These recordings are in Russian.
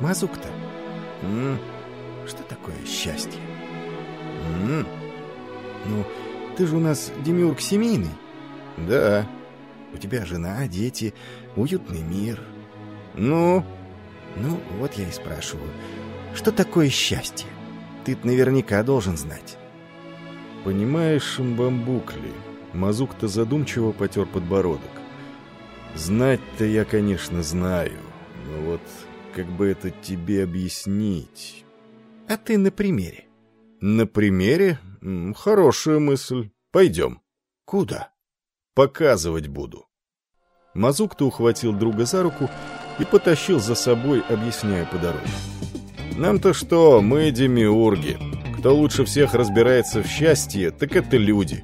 Мазук-то? Что такое счастье? Ну, ты же у нас демиург семейный. Да. У тебя жена, дети, уютный мир. Ну? Ну, вот я и спрашиваю. Что такое счастье? Ты наверняка должен знать. Понимаешь, бамбукли. Мазук-то задумчиво потер подбородок. Знать-то я, конечно, знаю, но вот как бы это тебе объяснить? А ты на примере. На примере? Хорошая мысль. Пойдем. Куда? Показывать буду. Мазук-то ухватил друга за руку и потащил за собой, объясняя по дороге. Нам-то что, мы демиурги. Кто лучше всех разбирается в счастье, так это люди.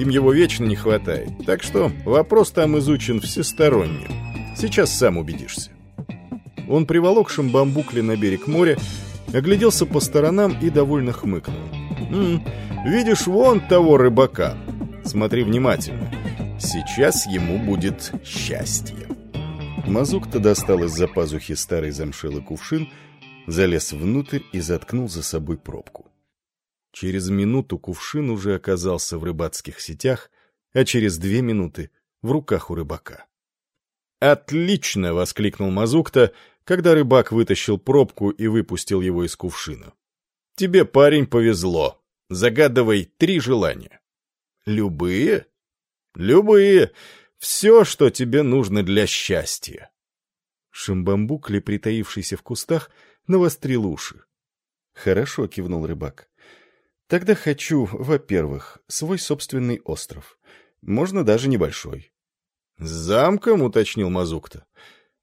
Им его вечно не хватает. Так что вопрос там изучен всесторонне. Сейчас сам убедишься. Он приволокшим бамбукли на берег моря, огляделся по сторонам и довольно хмыкнул. «М -м, «Видишь вон того рыбака? Смотри внимательно. Сейчас ему будет счастье». Мазук-то достал из-за пазухи старый замшелый кувшин, залез внутрь и заткнул за собой пробку. Через минуту кувшин уже оказался в рыбацких сетях, а через две минуты — в руках у рыбака. «Отлично!» — воскликнул Мазукта, когда рыбак вытащил пробку и выпустил его из кувшина. «Тебе, парень, повезло. Загадывай три желания». «Любые?» «Любые. Все, что тебе нужно для счастья». Шимбамбукли, притаившийся в кустах, навострил уши. «Хорошо», — кивнул рыбак. «Тогда хочу, во-первых, свой собственный остров. Можно даже небольшой. «Замком?» — уточнил Мазукта.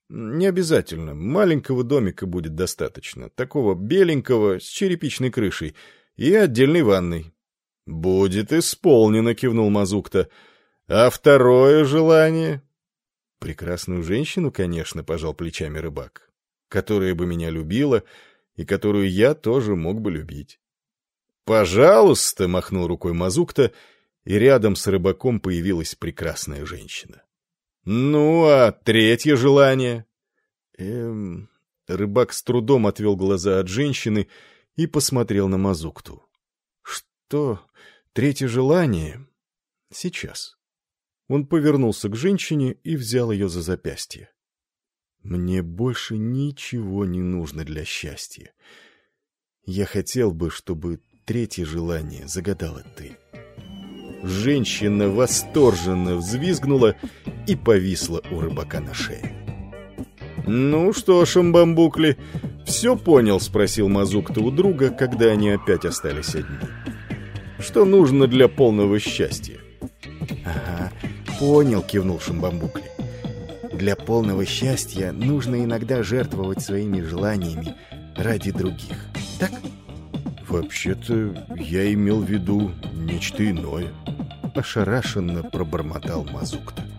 «Не обязательно. Маленького домика будет достаточно. Такого беленького, с черепичной крышей. И отдельной ванной». «Будет исполнено», — кивнул Мазукта. «А второе желание?» «Прекрасную женщину, конечно», — пожал плечами рыбак, «которая бы меня любила и которую я тоже мог бы любить». «Пожалуйста», — махнул рукой Мазукта, и рядом с рыбаком появилась прекрасная женщина. Ну, а третье желание? Эм... Рыбак с трудом отвел глаза от женщины и посмотрел на Мазукту. Что? Третье желание? Сейчас. Он повернулся к женщине и взял ее за запястье. Мне больше ничего не нужно для счастья. Я хотел бы, чтобы третье желание загадала ты. Женщина восторженно взвизгнула и повисла у рыбака на шее. «Ну что шамбамбукли? все понял?» — спросил Мазук-то у друга, когда они опять остались одни. «Что нужно для полного счастья?» «Ага, понял», — кивнул Шамбамбукли. «Для полного счастья нужно иногда жертвовать своими желаниями ради других, так?» «Вообще-то я имел в виду нечто иное», — ошарашенно пробормотал Мазукта.